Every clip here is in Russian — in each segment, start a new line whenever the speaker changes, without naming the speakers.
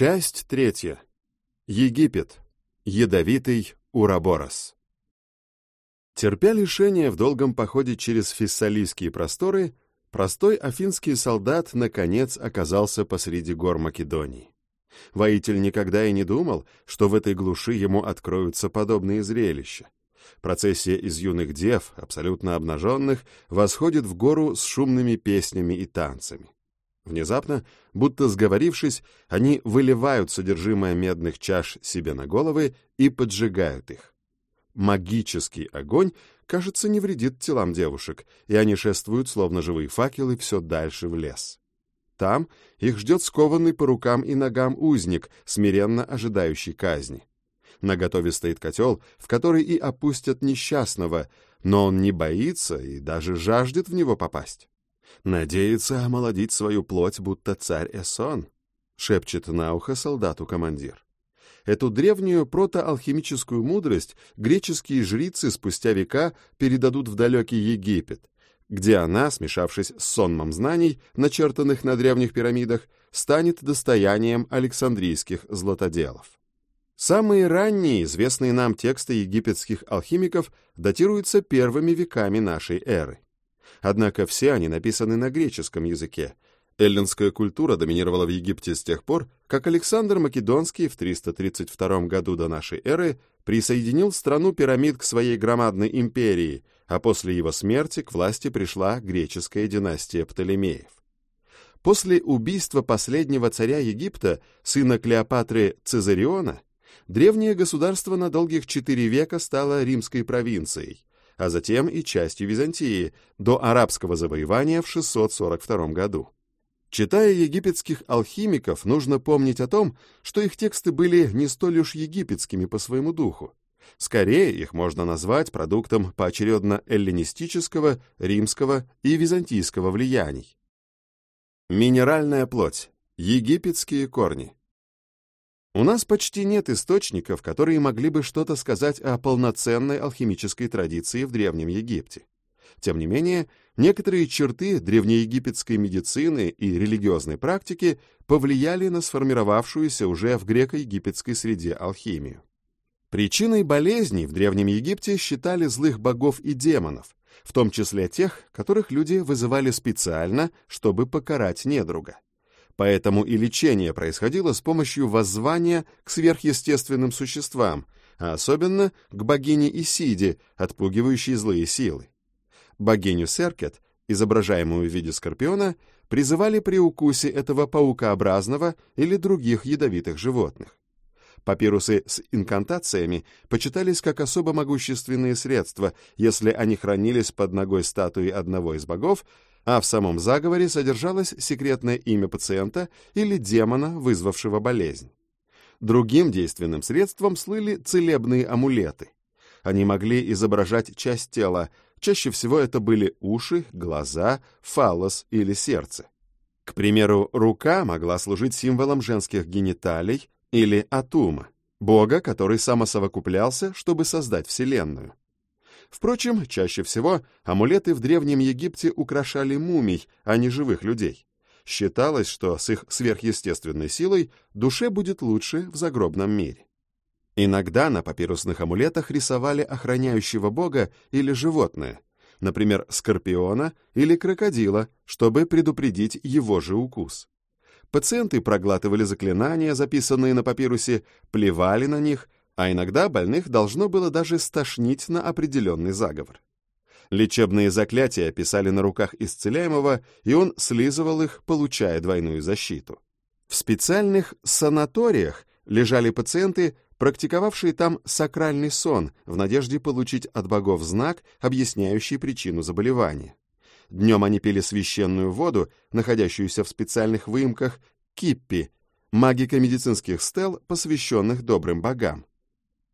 Часть третья. Египет. Ядовитый Ураборос. Терпя лишения в долгом походе через фессалийские просторы, простой афинский солдат наконец оказался посреди гор Македонии. Воитель никогда и не думал, что в этой глуши ему откроются подобные зрелища. Процессия из юных дев, абсолютно обнаженных, восходит в гору с шумными песнями и танцами. Внезапно, будто сговорившись, они выливают содержимое медных чаш себе на головы и поджигают их. Магический огонь, кажется, не вредит телам девушек, и они шествуют, словно живые факелы, все дальше в лес. Там их ждет скованный по рукам и ногам узник, смиренно ожидающий казни. На готове стоит котел, в который и опустят несчастного, но он не боится и даже жаждет в него попасть. Надеется омолодить свою плоть, будто царь Эсон, шепчет на ухо солдату командир. Эту древнюю протоалхимическую мудрость греческие жрицы спустя века передадут в далекий Египет, где она, смешавшись с сонмом знаний, начертанных на древних пирамидах, станет достоянием александрийских златоделов. Самые ранние известные нам тексты египетских алхимиков датируются первыми веками нашей эры. Однако все они написаны на греческом языке. Эллинская культура доминировала в Египте с тех пор, как Александр Македонский в 332 году до нашей эры присоединил страну пирамид к своей громадной империи, а после его смерти к власти пришла греческая династия Птолемеев. После убийства последнего царя Египта, сына Клеопатры Цезариона, древнее государство на долгих четыре века стало римской провинцией, а затем и частью Византии, до арабского завоевания в 642 году. Читая египетских алхимиков, нужно помнить о том, что их тексты были не столь уж египетскими по своему духу. Скорее, их можно назвать продуктом поочередно эллинистического, римского и византийского влияний. Минеральная плоть. Египетские корни. У нас почти нет источников, которые могли бы что-то сказать о полноценной алхимической традиции в Древнем Египте. Тем не менее, некоторые черты древнеегипетской медицины и религиозной практики повлияли на сформировавшуюся уже в греко-египетской среде алхимию. Причиной болезней в Древнем Египте считали злых богов и демонов, в том числе тех, которых люди вызывали специально, чтобы покарать недруга. Поэтому и лечение происходило с помощью воззвания к сверхъестественным существам, а особенно к богине Исиде, отпугивающей злые силы. Богиню Серкет, изображаемую в виде скорпиона, призывали при укусе этого паукообразного или других ядовитых животных. Папирусы с инкантациями почитались как особо могущественные средства, если они хранились под ногой статуи одного из богов, а в самом заговоре содержалось секретное имя пациента или демона, вызвавшего болезнь. Другим действенным средством слыли целебные амулеты. Они могли изображать часть тела, чаще всего это были уши, глаза, фалос или сердце. К примеру, рука могла служить символом женских гениталий или атума, бога, который самосовокуплялся, чтобы создать Вселенную. Впрочем, чаще всего амулеты в Древнем Египте украшали мумий, а не живых людей. Считалось, что с их сверхъестественной силой душе будет лучше в загробном мире. Иногда на папирусных амулетах рисовали охраняющего бога или животное, например, скорпиона или крокодила, чтобы предупредить его же укус. Пациенты проглатывали заклинания, записанные на папирусе, плевали на них а иногда больных должно было даже стошнить на определенный заговор. Лечебные заклятия писали на руках исцеляемого, и он слизывал их, получая двойную защиту. В специальных санаториях лежали пациенты, практиковавшие там сакральный сон в надежде получить от богов знак, объясняющий причину заболевания. Днем они пили священную воду, находящуюся в специальных выемках киппи, магико-медицинских стел, посвященных добрым богам.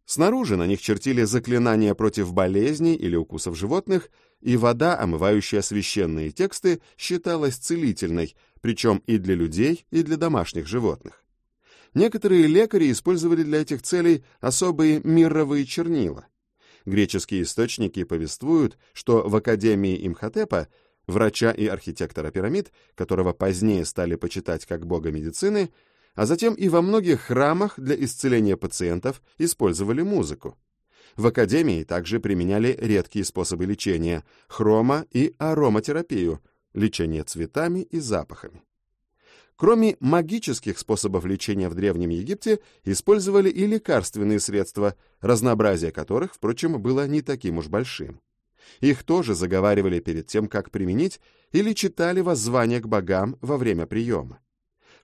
Снаружи на них чертили заклинания против болезней или укусов животных, и вода, омывающая священные тексты, считалась целительной, причем и для людей, и для домашних животных. Некоторые лекари использовали для этих целей особые мировые чернила. Греческие источники повествуют, что в Академии Имхотепа, врача и архитектора пирамид, которого позднее стали почитать как бога медицины, а затем и во многих храмах для исцеления пациентов использовали музыку. В академии также применяли редкие способы лечения – хрома- и ароматерапию, лечение цветами и запахами. Кроме магических способов лечения в Древнем Египте, использовали и лекарственные средства, разнообразие которых, впрочем, было не таким уж большим. Их тоже заговаривали перед тем, как применить, или читали воззвания к богам во время приема.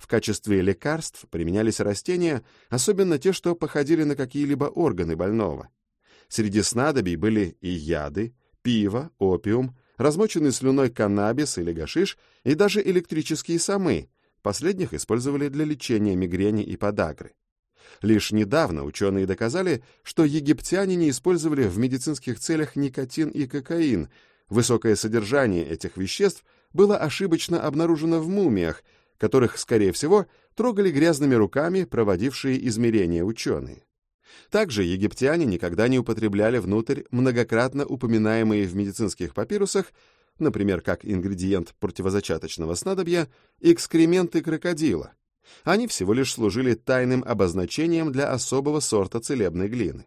В качестве лекарств применялись растения, особенно те, что походили на какие-либо органы больного. Среди снадобий были и яды, пиво, опиум, размоченный слюной каннабис или гашиш и даже электрические самы. Последних использовали для лечения мигрени и подагры. Лишь недавно ученые доказали, что египтяне не использовали в медицинских целях никотин и кокаин. Высокое содержание этих веществ было ошибочно обнаружено в мумиях, которых, скорее всего, трогали грязными руками проводившие измерения ученые. Также египтяне никогда не употребляли внутрь многократно упоминаемые в медицинских папирусах, например, как ингредиент противозачаточного снадобья, экскременты крокодила. Они всего лишь служили тайным обозначением для особого сорта целебной глины.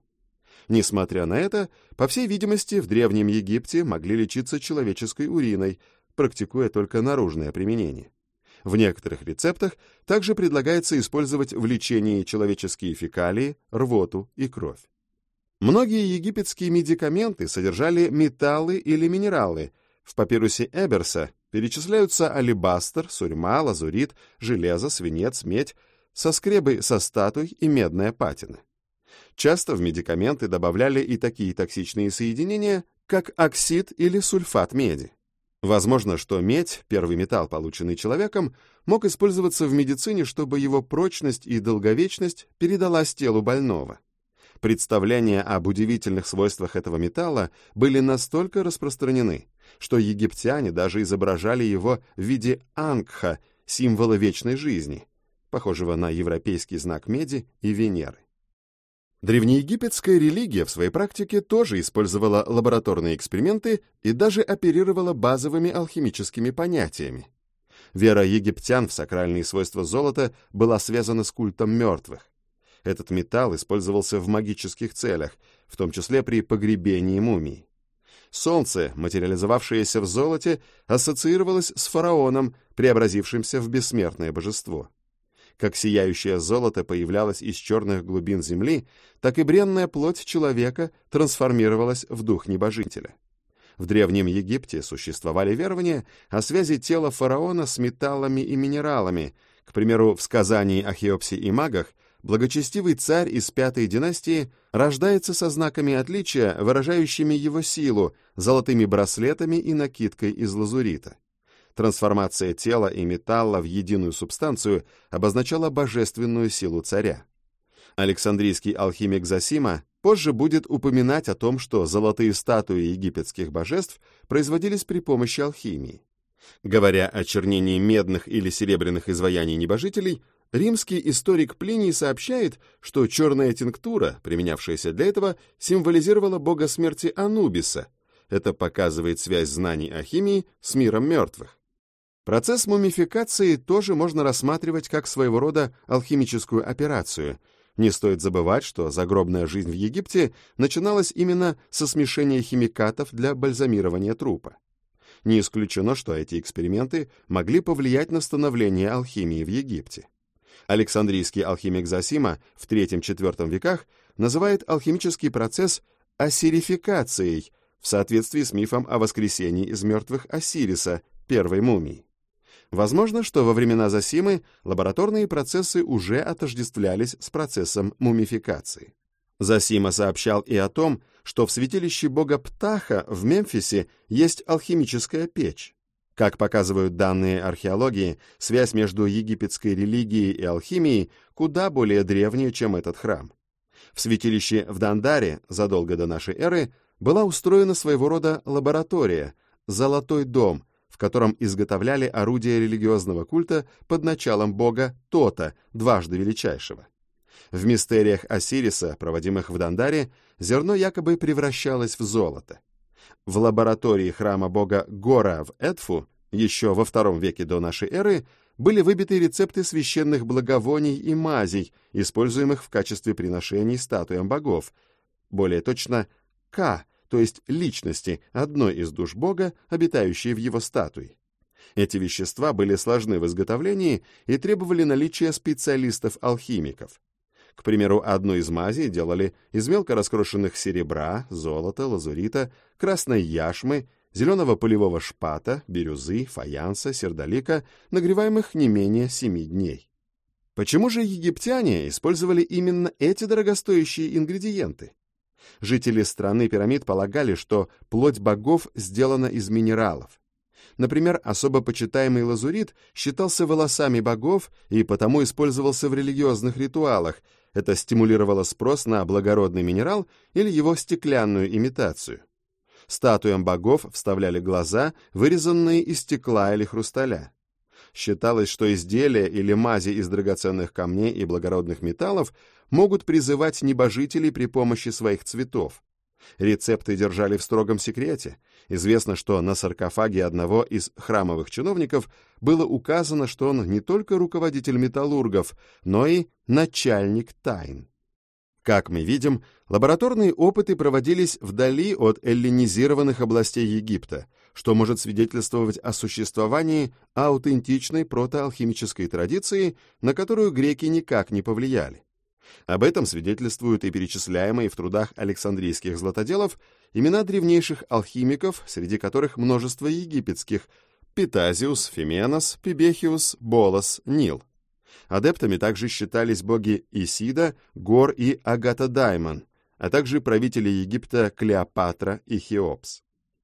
Несмотря на это, по всей видимости, в Древнем Египте могли лечиться человеческой уриной, практикуя только наружное применение. В некоторых рецептах также предлагается использовать в лечении человеческие фекалии, рвоту и кровь. Многие египетские медикаменты содержали металлы или минералы. В папирусе Эберса перечисляются алебастр, сурьма, лазурит, железо, свинец, медь, соскребы со статуй и медная патина. Часто в медикаменты добавляли и такие токсичные соединения, как оксид или сульфат меди. Возможно, что медь, первый металл, полученный человеком, мог использоваться в медицине, чтобы его прочность и долговечность передалась телу больного. Представления об удивительных свойствах этого металла были настолько распространены, что египтяне даже изображали его в виде ангха, символа вечной жизни, похожего на европейский знак меди и Венеры. Древнеегипетская религия в своей практике тоже использовала лабораторные эксперименты и даже оперировала базовыми алхимическими понятиями. Вера египтян в сакральные свойства золота была связана с культом мертвых. Этот металл использовался в магических целях, в том числе при погребении мумий. Солнце, материализовавшееся в золоте, ассоциировалось с фараоном, преобразившимся в бессмертное божество. Как сияющее золото появлялось из черных глубин земли, так и бренная плоть человека трансформировалась в дух небожителя. В Древнем Египте существовали верования о связи тела фараона с металлами и минералами. К примеру, в сказании о Хеопсе и магах благочестивый царь из пятой династии рождается со знаками отличия, выражающими его силу, золотыми браслетами и накидкой из лазурита. Трансформация тела и металла в единую субстанцию обозначала божественную силу царя. Александрийский алхимик Засима позже будет упоминать о том, что золотые статуи египетских божеств производились при помощи алхимии. Говоря о чернении медных или серебряных изваяний небожителей, римский историк Плиний сообщает, что черная тинктура, применявшаяся для этого, символизировала бога смерти Анубиса. Это показывает связь знаний о химии с миром мертвых. Процесс мумификации тоже можно рассматривать как своего рода алхимическую операцию. Не стоит забывать, что загробная жизнь в Египте начиналась именно со смешения химикатов для бальзамирования трупа. Не исключено, что эти эксперименты могли повлиять на становление алхимии в Египте. Александрийский алхимик Засима в III-IV веках называет алхимический процесс ассирификацией в соответствии с мифом о воскресении из мертвых Осириса, первой мумии. Возможно, что во времена Зосимы лабораторные процессы уже отождествлялись с процессом мумификации. Зосима сообщал и о том, что в святилище бога Птаха в Мемфисе есть алхимическая печь. Как показывают данные археологии, связь между египетской религией и алхимией куда более древняя, чем этот храм. В святилище в Дандаре, задолго до нашей эры, была устроена своего рода лаборатория, «Золотой дом», в котором изготовляли орудия религиозного культа под началом бога Тота, дважды величайшего. В мистериях Осириса, проводимых в Дандаре, зерно якобы превращалось в золото. В лаборатории храма бога Гора в Эдфу еще во втором веке до нашей эры были выбиты рецепты священных благовоний и мазей, используемых в качестве приношений статуям богов, более точно К, то есть личности одной из душ бога, обитающей в его статуе. Эти вещества были сложны в изготовлении и требовали наличия специалистов-алхимиков. К примеру, одну из мазей делали из мелко раскрошенных серебра, золота, лазурита, красной яшмы, зеленого полевого шпата, бирюзы, фаянса, сердолика, нагреваемых не менее семи дней. Почему же египтяне использовали именно эти дорогостоящие ингредиенты? Жители страны пирамид полагали, что плоть богов сделана из минералов. Например, особо почитаемый лазурит считался волосами богов и потому использовался в религиозных ритуалах. Это стимулировало спрос на благородный минерал или его стеклянную имитацию. Статуям богов вставляли глаза, вырезанные из стекла или хрусталя. Считалось, что изделия или мази из драгоценных камней и благородных металлов могут призывать небожителей при помощи своих цветов. Рецепты держали в строгом секрете. Известно, что на саркофаге одного из храмовых чиновников было указано, что он не только руководитель металлургов, но и начальник тайн. Как мы видим, лабораторные опыты проводились вдали от эллинизированных областей Египта, что может свидетельствовать о существовании аутентичной протоалхимической традиции, на которую греки никак не повлияли. Об этом свидетельствуют и перечисляемые в трудах александрийских златоделов имена древнейших алхимиков, среди которых множество египетских – Питазиус, Фименос, Пибехиус, Болос, Нил. Адептами также считались боги Исида, Гор и Агатадаймон, а также правители Египта Клеопатра и Хеопс.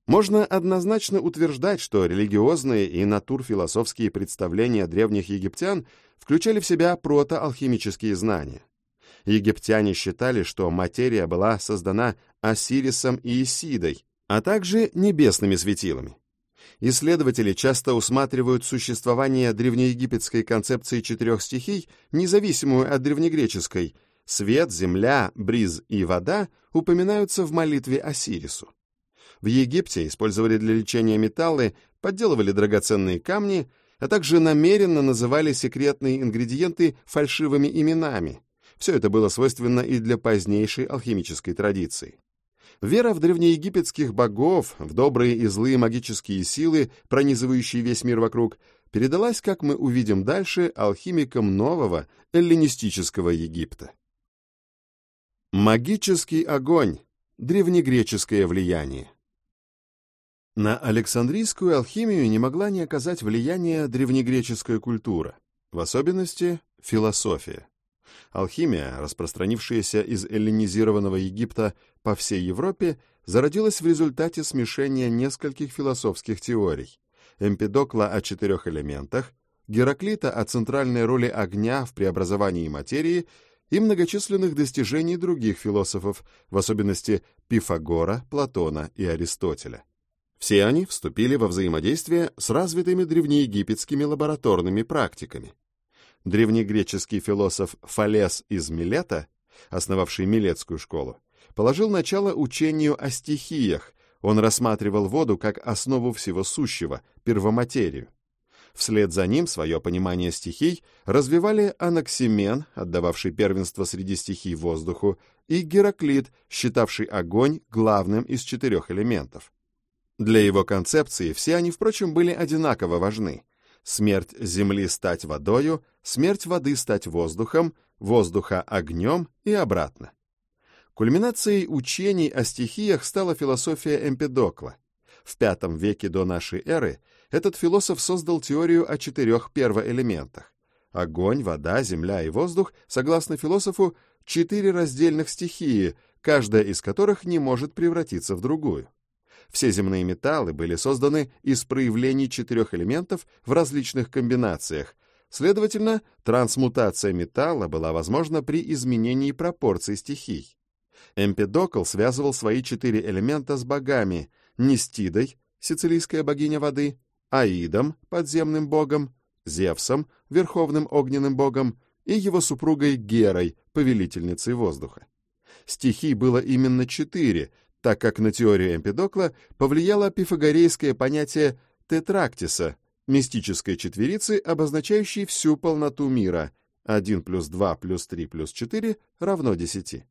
Можно однозначно утверждать, что религиозные и натурфилософские представления древних египтян включали в себя протоалхимические знания. Египтяне считали, что материя была создана Осирисом и Исидой, а также небесными светилами. Исследователи часто усматривают существование древнеегипетской концепции четырех стихий, независимую от древнегреческой. Свет, земля, бриз и вода упоминаются в молитве Осирису. В Египте использовали для лечения металлы, подделывали драгоценные камни, а также намеренно называли секретные ингредиенты фальшивыми именами. Все это было свойственно и для позднейшей алхимической традиции. Вера в древнеегипетских богов, в добрые и злые магические силы, пронизывающие весь мир вокруг, передалась, как мы увидим дальше, алхимикам нового эллинистического Египта. Магический огонь. Древнегреческое влияние. На Александрийскую алхимию не могла не оказать влияния древнегреческая культура, в особенности философия. Алхимия, распространившаяся из эллинизированного Египта по всей Европе, зародилась в результате смешения нескольких философских теорий. Эмпидокла о четырех элементах, Гераклита о центральной роли огня в преобразовании материи и многочисленных достижений других философов, в особенности Пифагора, Платона и Аристотеля. Все они вступили во взаимодействие с развитыми древнеегипетскими лабораторными практиками древнегреческий философ Фалес из Милета, основавший Милетскую школу, положил начало учению о стихиях, он рассматривал воду как основу всего сущего, первоматерию. Вслед за ним свое понимание стихий развивали Анаксимен, отдававший первенство среди стихий воздуху, и Гераклит, считавший огонь главным из четырех элементов. Для его концепции все они, впрочем, были одинаково важны смерть земли стать водою, смерть воды стать воздухом, воздуха огнем и обратно. Кульминацией учений о стихиях стала философия Эмпедокла. В V веке до нашей эры этот философ создал теорию о четырех первоэлементах. Огонь, вода, земля и воздух, согласно философу, четыре раздельных стихии, каждая из которых не может превратиться в другую. Все земные металлы были созданы из проявлений четырех элементов в различных комбинациях. Следовательно, трансмутация металла была возможна при изменении пропорций стихий. Эмпедокл связывал свои четыре элемента с богами – Нестидой, сицилийская богиня воды, Аидом, подземным богом, Зевсом, верховным огненным богом, и его супругой Герой, повелительницей воздуха. Стихий было именно четыре, так как на теорию Эмпидокла повлияло пифагорейское понятие тетрактиса, мистической четверицы, обозначающей всю полноту мира. 1 плюс 2 плюс 3 плюс 4 равно 10.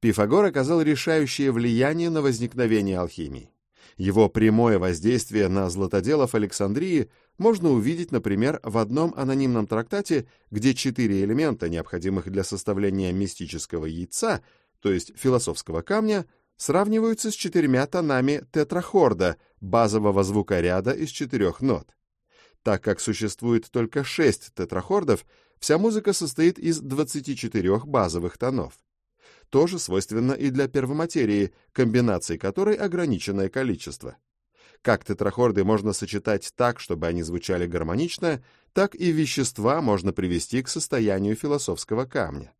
Пифагор оказал решающее влияние на возникновение алхимии. Его прямое воздействие на златоделов Александрии можно увидеть, например, в одном анонимном трактате, где четыре элемента, необходимых для составления мистического яйца, то есть философского камня, сравниваются с четырьмя тонами тетрахорда, базового звукоряда из четырех нот. Так как существует только шесть тетрахордов, вся музыка состоит из 24 базовых тонов. Тоже свойственно и для первоматерии, комбинаций которой ограниченное количество. Как тетрахорды можно сочетать так, чтобы они звучали гармонично, так и вещества можно привести к состоянию философского камня.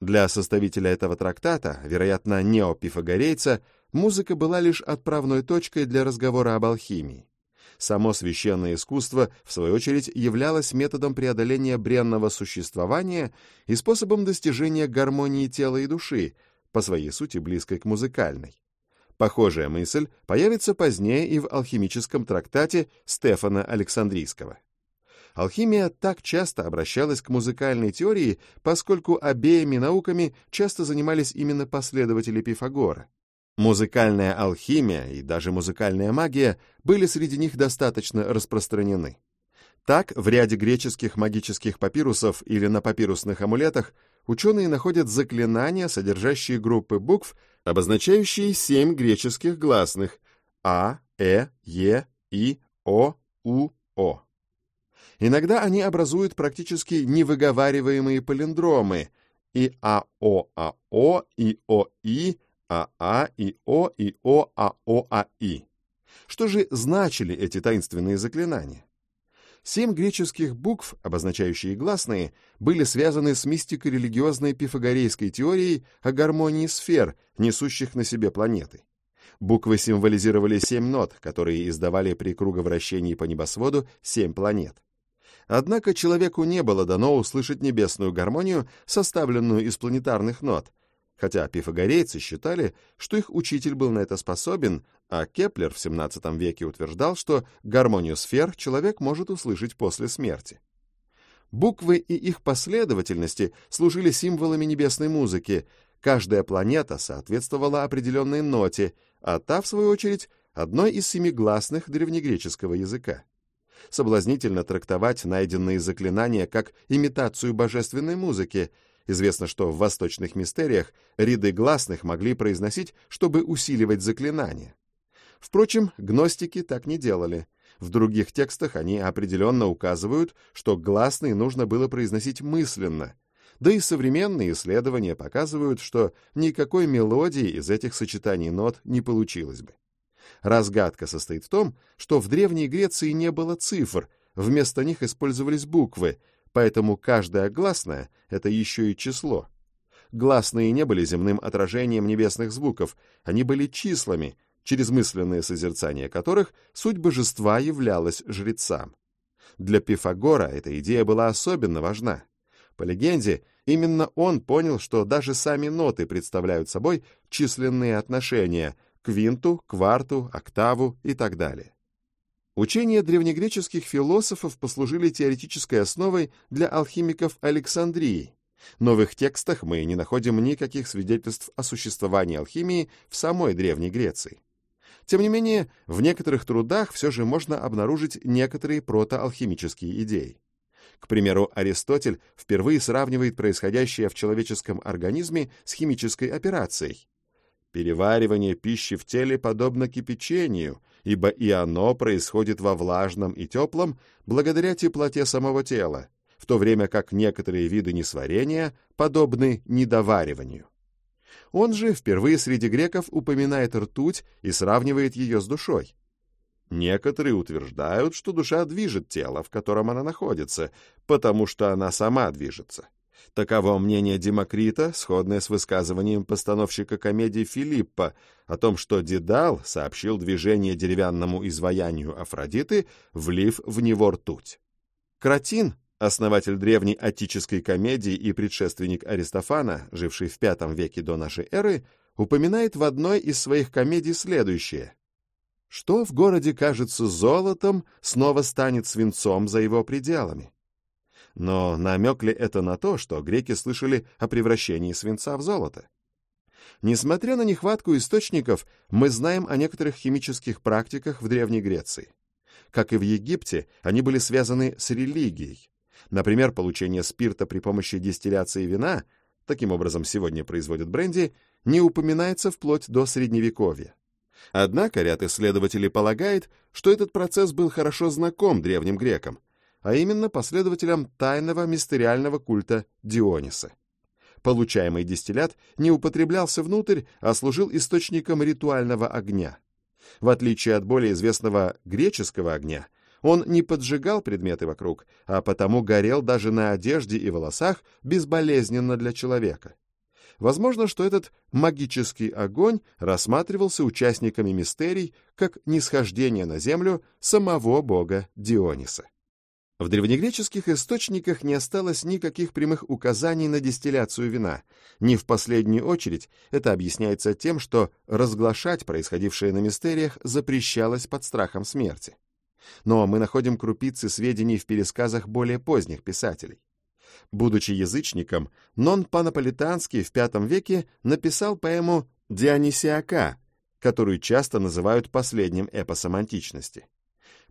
Для составителя этого трактата, вероятно, неопифагорейца, музыка была лишь отправной точкой для разговора об алхимии. Само священное искусство, в свою очередь, являлось методом преодоления бренного существования и способом достижения гармонии тела и души, по своей сути близкой к музыкальной. Похожая мысль появится позднее и в алхимическом трактате Стефана Александрийского. Алхимия так часто обращалась к музыкальной теории, поскольку обеими науками часто занимались именно последователи Пифагора. Музыкальная алхимия и даже музыкальная магия были среди них достаточно распространены. Так, в ряде греческих магических папирусов или на папирусных амулетах ученые находят заклинания, содержащие группы букв, обозначающие семь греческих гласных А, Э, Е, И, О, У, О. Иногда они образуют практически невыговариваемые палиндромы и АОАО, и ОИ, АА, и О, и О, АО, АИ. Что же значили эти таинственные заклинания? Семь греческих букв, обозначающие гласные, были связаны с мистико-религиозной пифагорейской теорией о гармонии сфер, несущих на себе планеты. Буквы символизировали семь нот, которые издавали при круговращении по небосводу семь планет. Однако человеку не было дано услышать небесную гармонию, составленную из планетарных нот, хотя пифагорейцы считали, что их учитель был на это способен, а Кеплер в XVII веке утверждал, что гармонию сфер человек может услышать после смерти. Буквы и их последовательности служили символами небесной музыки, каждая планета соответствовала определенной ноте, а та, в свою очередь, одной из семи гласных древнегреческого языка соблазнительно трактовать найденные заклинания как имитацию божественной музыки. Известно, что в восточных мистериях ряды гласных могли произносить, чтобы усиливать заклинания. Впрочем, гностики так не делали. В других текстах они определенно указывают, что гласные нужно было произносить мысленно. Да и современные исследования показывают, что никакой мелодии из этих сочетаний нот не получилось бы. Разгадка состоит в том, что в Древней Греции не было цифр, вместо них использовались буквы, поэтому каждая гласная — это еще и число. Гласные не были земным отражением небесных звуков, они были числами, через мысленное созерцание которых суть божества являлась жрецам. Для Пифагора эта идея была особенно важна. По легенде, именно он понял, что даже сами ноты представляют собой численные отношения — квинту, кварту, октаву и так далее. Учения древнегреческих философов послужили теоретической основой для алхимиков Александрии, но в их текстах мы не находим никаких свидетельств о существовании алхимии в самой Древней Греции. Тем не менее, в некоторых трудах все же можно обнаружить некоторые протоалхимические идеи. К примеру, Аристотель впервые сравнивает происходящее в человеческом организме с химической операцией, Переваривание пищи в теле подобно кипячению, ибо и оно происходит во влажном и теплом благодаря теплоте самого тела, в то время как некоторые виды несварения подобны недовариванию. Он же впервые среди греков упоминает ртуть и сравнивает ее с душой. Некоторые утверждают, что душа движет тело, в котором она находится, потому что она сама движется. Таково мнение Демокрита, сходное с высказыванием постановщика комедии Филиппа о том, что Дедал сообщил движение деревянному изваянию Афродиты, влив в него ртуть. Кратин, основатель древней аттической комедии и предшественник Аристофана, живший в V веке до нашей эры, упоминает в одной из своих комедий следующее. Что в городе кажется золотом, снова станет свинцом за его пределами. Но намек ли это на то, что греки слышали о превращении свинца в золото? Несмотря на нехватку источников, мы знаем о некоторых химических практиках в Древней Греции. Как и в Египте, они были связаны с религией. Например, получение спирта при помощи дистилляции вина, таким образом сегодня производят бренди, не упоминается вплоть до Средневековья. Однако ряд исследователей полагает, что этот процесс был хорошо знаком древним грекам, а именно последователям тайного мистериального культа Диониса. Получаемый дистиллят не употреблялся внутрь, а служил источником ритуального огня. В отличие от более известного греческого огня, он не поджигал предметы вокруг, а потому горел даже на одежде и волосах безболезненно для человека. Возможно, что этот магический огонь рассматривался участниками мистерий как нисхождение на землю самого бога Диониса. В древнегреческих источниках не осталось никаких прямых указаний на дистилляцию вина. Не в последнюю очередь это объясняется тем, что разглашать происходившее на мистериях запрещалось под страхом смерти. Но мы находим крупицы сведений в пересказах более поздних писателей. Будучи язычником, Нон Панаполитанский в V веке написал поэму «Дионисиака», которую часто называют последним эпосом античности.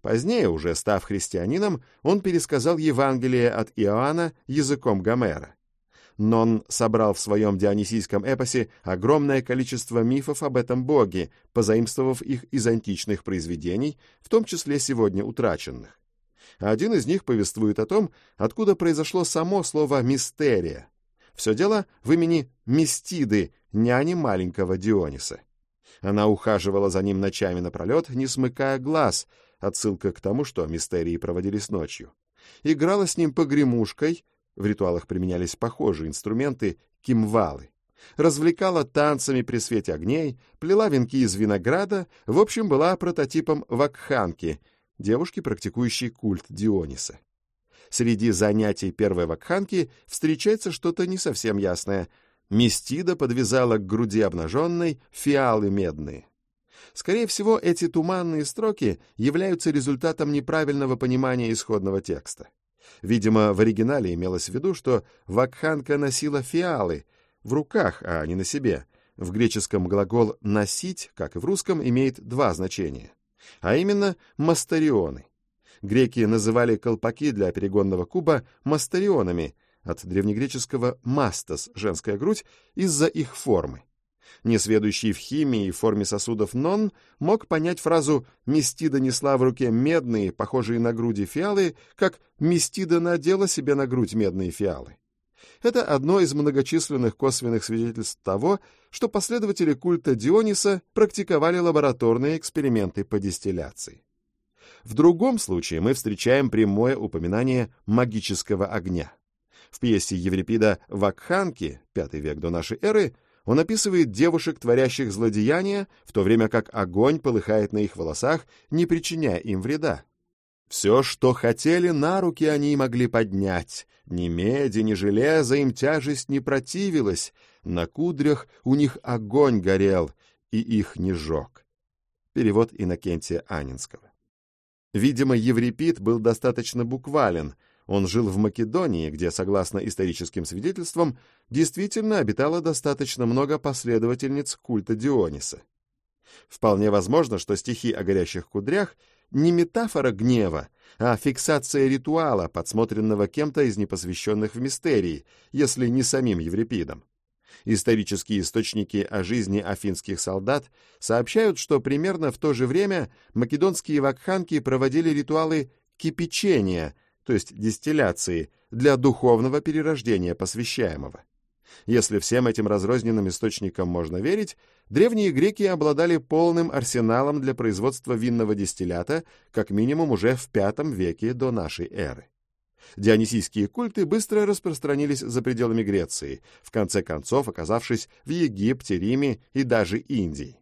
Позднее, уже став христианином, он пересказал Евангелие от Иоанна языком Гомера. Нон собрал в своем дионисийском эпосе огромное количество мифов об этом боге, позаимствовав их из античных произведений, в том числе сегодня утраченных. Один из них повествует о том, откуда произошло само слово «мистерия». Все дело в имени Мистиды, няни маленького Диониса. Она ухаживала за ним ночами напролет, не смыкая глаз, отсылка к тому, что мистерии проводились ночью. Играла с ним погремушкой, в ритуалах применялись похожие инструменты, кимвалы. Развлекала танцами при свете огней, плела венки из винограда, в общем, была прототипом вакханки — девушки, практикующей культ Диониса. Среди занятий первой вакханки встречается что-то не совсем ясное. Местида подвязала к груди обнаженной фиалы медные. Скорее всего, эти туманные строки являются результатом неправильного понимания исходного текста. Видимо, в оригинале имелось в виду, что вакханка носила фиалы в руках, а не на себе. В греческом глагол «носить», как и в русском, имеет два значения а именно мастарионы. Греки называли колпаки для перегонного куба мастарионами, от древнегреческого «мастос» — женская грудь, из-за их формы. Несведущий в химии и форме сосудов Нон мог понять фразу «Местида несла в руке медные, похожие на груди фиалы», как «Местида надела себе на грудь медные фиалы». Это одно из многочисленных косвенных свидетельств того, что последователи культа Диониса практиковали лабораторные эксперименты по дистилляции. В другом случае мы встречаем прямое упоминание магического огня. В пьесе Еврипида «Вакханки» V век до нашей эры он описывает девушек, творящих злодеяния, в то время как огонь полыхает на их волосах, не причиняя им вреда. Все, что хотели, на руки они могли поднять. Ни меди, ни железа им тяжесть не противилась. На кудрях у них огонь горел, и их не жег. Перевод Иннокентия Анинского. Видимо, Еврипид был достаточно буквален. Он жил в Македонии, где, согласно историческим свидетельствам, действительно обитало достаточно много последовательниц культа Диониса. Вполне возможно, что стихи о горящих кудрях не метафора гнева, а фиксация ритуала, подсмотренного кем-то из непосвященных в мистерии, если не самим Еврипидом. Исторические источники о жизни афинских солдат сообщают, что примерно в то же время македонские вакханки проводили ритуалы кипячения, то есть дистилляции, для духовного перерождения посвящаемого. Если всем этим разрозненным источникам можно верить, древние греки обладали полным арсеналом для производства винного дистиллята, как минимум уже в V веке до нашей эры. Дионисийские культы быстро распространились за пределами Греции, в конце концов оказавшись в Египте, Риме и даже Индии.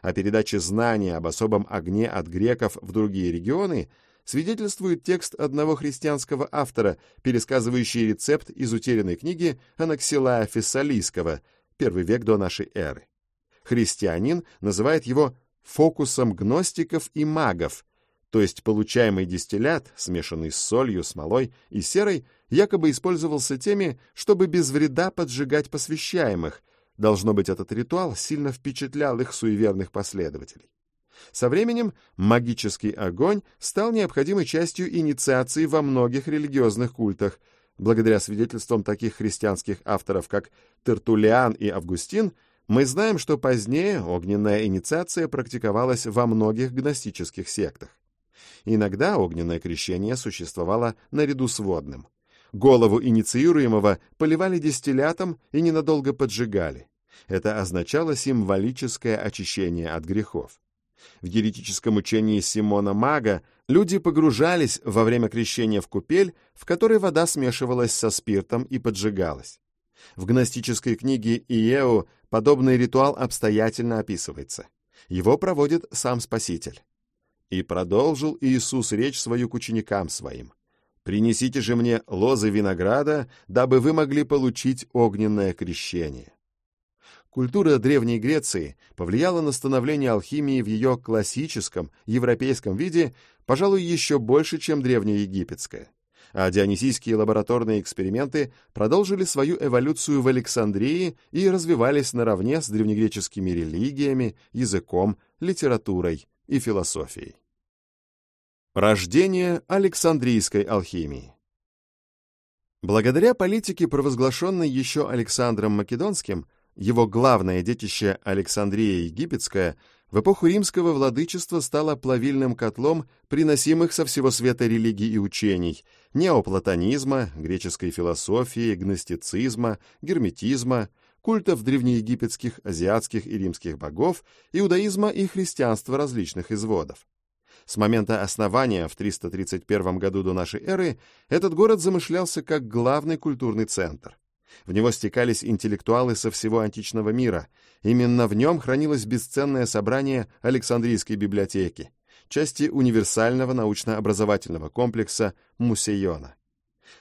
О передаче знания об особом огне от греков в другие регионы свидетельствует текст одного христианского автора, пересказывающий рецепт из утерянной книги Анаксилая Фессалийского, первый век до нашей эры. Христианин называет его фокусом гностиков и магов, то есть получаемый дистиллят, смешанный с солью, смолой и серой, якобы использовался теми, чтобы без вреда поджигать посвящаемых. Должно быть, этот ритуал сильно впечатлял их суеверных последователей. Со временем магический огонь стал необходимой частью инициации во многих религиозных культах. Благодаря свидетельствам таких христианских авторов, как Тертулиан и Августин, мы знаем, что позднее огненная инициация практиковалась во многих гностических сектах. Иногда огненное крещение существовало наряду с водным. Голову инициируемого поливали дистиллятом и ненадолго поджигали. Это означало символическое очищение от грехов. В еретическом учении Симона Мага люди погружались во время крещения в купель, в которой вода смешивалась со спиртом и поджигалась. В гностической книге Иеу подобный ритуал обстоятельно описывается. Его проводит сам Спаситель. «И продолжил Иисус речь свою к ученикам своим. «Принесите же мне лозы винограда, дабы вы могли получить огненное крещение». Культура Древней Греции повлияла на становление алхимии в ее классическом, европейском виде, пожалуй, еще больше, чем древнеегипетская. А дионисийские лабораторные эксперименты продолжили свою эволюцию в Александрии и развивались наравне с древнегреческими религиями, языком, литературой и философией. Рождение Александрийской алхимии Благодаря политике, провозглашенной еще Александром Македонским, его главное детище Александрия Египетская в эпоху римского владычества стало плавильным котлом приносимых со всего света религий и учений, неоплатонизма, греческой философии, гностицизма, герметизма, культов древнеегипетских, азиатских и римских богов, иудаизма и христианства различных изводов. С момента основания в 331 году до нашей эры этот город замышлялся как главный культурный центр. В него стекались интеллектуалы со всего античного мира. Именно в нем хранилось бесценное собрание Александрийской библиотеки, части универсального научно-образовательного комплекса Мусейона.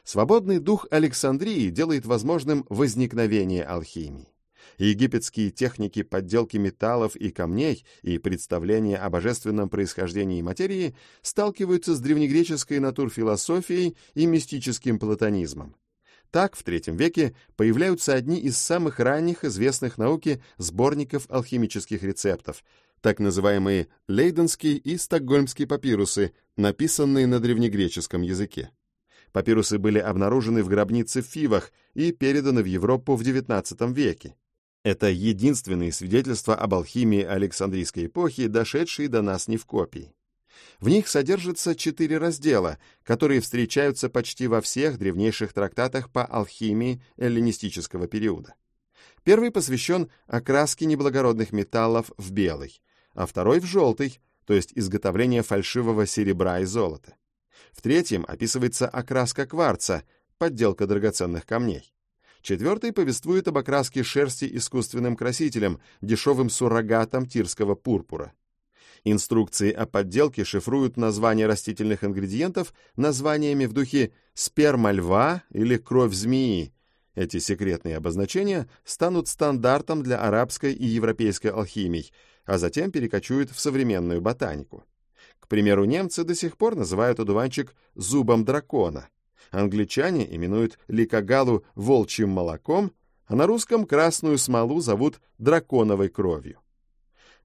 Свободный дух Александрии делает возможным возникновение алхимии. Египетские техники подделки металлов и камней и представления о божественном происхождении материи сталкиваются с древнегреческой натурфилософией и мистическим платонизмом. Так, в III веке появляются одни из самых ранних известных науке сборников алхимических рецептов, так называемые Лейденские и Стокгольмские папирусы, написанные на древнегреческом языке. Папирусы были обнаружены в гробнице в Фивах и переданы в Европу в XIX веке. Это единственные свидетельства об алхимии Александрийской эпохи, дошедшие до нас не в копии. В них содержатся четыре раздела, которые встречаются почти во всех древнейших трактатах по алхимии эллинистического периода. Первый посвящен окраске неблагородных металлов в белый, а второй в желтый, то есть изготовление фальшивого серебра и золота. В третьем описывается окраска кварца, подделка драгоценных камней. Четвертый повествует об окраске шерсти искусственным красителем, дешевым суррогатом тирского пурпура. Инструкции о подделке шифруют названия растительных ингредиентов названиями в духе «сперма льва» или «кровь змеи». Эти секретные обозначения станут стандартом для арабской и европейской алхимий, а затем перекочуют в современную ботанику. К примеру, немцы до сих пор называют одуванчик «зубом дракона», англичане именуют ликогалу «волчьим молоком», а на русском красную смолу зовут драконовой кровью.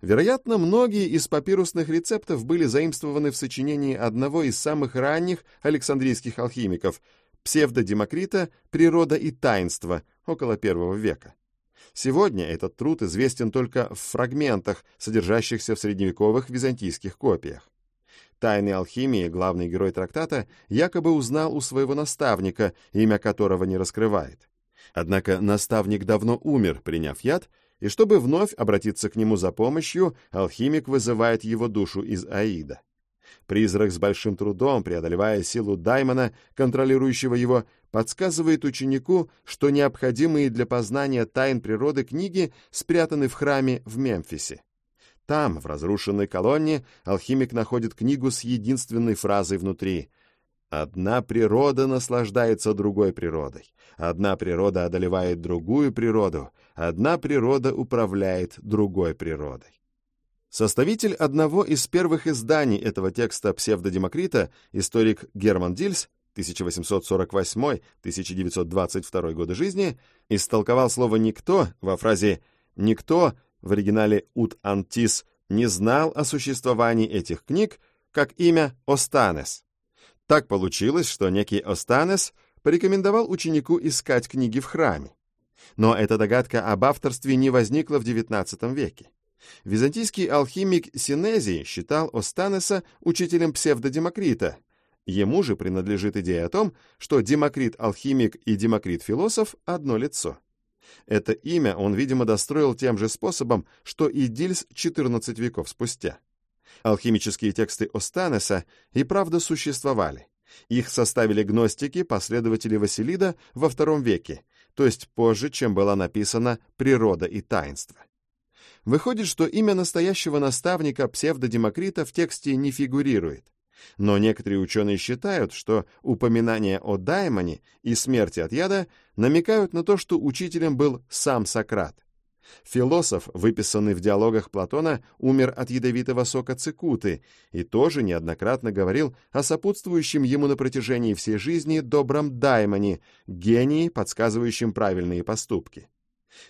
Вероятно, многие из папирусных рецептов были заимствованы в сочинении одного из самых ранних александрийских алхимиков, псевдодемокрита «Природа и таинство» около первого века. Сегодня этот труд известен только в фрагментах, содержащихся в средневековых византийских копиях. Тайны алхимии главный герой трактата якобы узнал у своего наставника, имя которого не раскрывает. Однако наставник давно умер, приняв яд, и чтобы вновь обратиться к нему за помощью, алхимик вызывает его душу из Аида. Призрак с большим трудом, преодолевая силу Даймона, контролирующего его, подсказывает ученику, что необходимые для познания тайн природы книги спрятаны в храме в Мемфисе. Там, в разрушенной колонне, алхимик находит книгу с единственной фразой внутри Одна природа наслаждается другой природой. Одна природа одолевает другую природу. Одна природа управляет другой природой. Составитель одного из первых изданий этого текста псевдодемокрита, историк Герман Дильс, 1848-1922 годы жизни, истолковал слово «никто» во фразе «никто» в оригинале «ut antis» не знал о существовании этих книг, как имя Останес. Так получилось, что некий Останес порекомендовал ученику искать книги в храме. Но эта догадка об авторстве не возникла в XIX веке. Византийский алхимик Синезий считал Останеса учителем псевдодемокрита. Ему же принадлежит идея о том, что Демокрит-алхимик и Демокрит-философ – одно лицо. Это имя он, видимо, достроил тем же способом, что и Дильс 14 веков спустя. Алхимические тексты Останеса и правда существовали. Их составили гностики, последователи Василида во II веке, то есть позже, чем была написана «Природа и таинство». Выходит, что имя настоящего наставника псевдодемокрита в тексте не фигурирует. Но некоторые ученые считают, что упоминания о Даймоне и смерти от яда намекают на то, что учителем был сам Сократ. Философ, выписанный в диалогах Платона, умер от ядовитого сока цикуты и тоже неоднократно говорил о сопутствующем ему на протяжении всей жизни добром даймоне, гении, подсказывающем правильные поступки.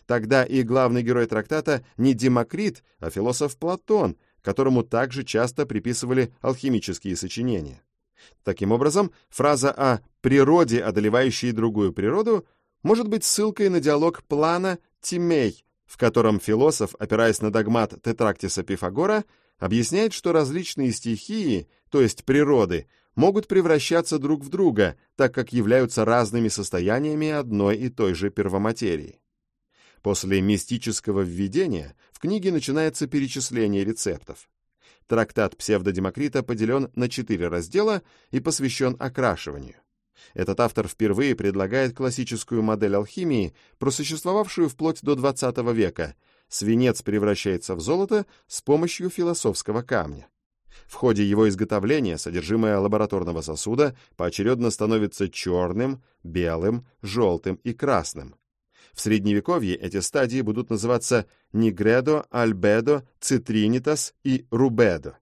Тогда и главный герой трактата не Демокрит, а философ Платон, которому также часто приписывали алхимические сочинения. Таким образом, фраза о «природе, одолевающей другую природу» может быть ссылкой на диалог Плана «Тимей», в котором философ, опираясь на догмат Тетрактиса Пифагора, объясняет, что различные стихии, то есть природы, могут превращаться друг в друга, так как являются разными состояниями одной и той же первоматерии. После мистического введения в книге начинается перечисление рецептов. Трактат псевдодемокрита поделен на четыре раздела и посвящен окрашиванию. Этот автор впервые предлагает классическую модель алхимии, просуществовавшую вплоть до XX века. Свинец превращается в золото с помощью философского камня. В ходе его изготовления содержимое лабораторного сосуда поочередно становится черным, белым, желтым и красным. В Средневековье эти стадии будут называться нигредо, альбедо, цитринитас и рубедо.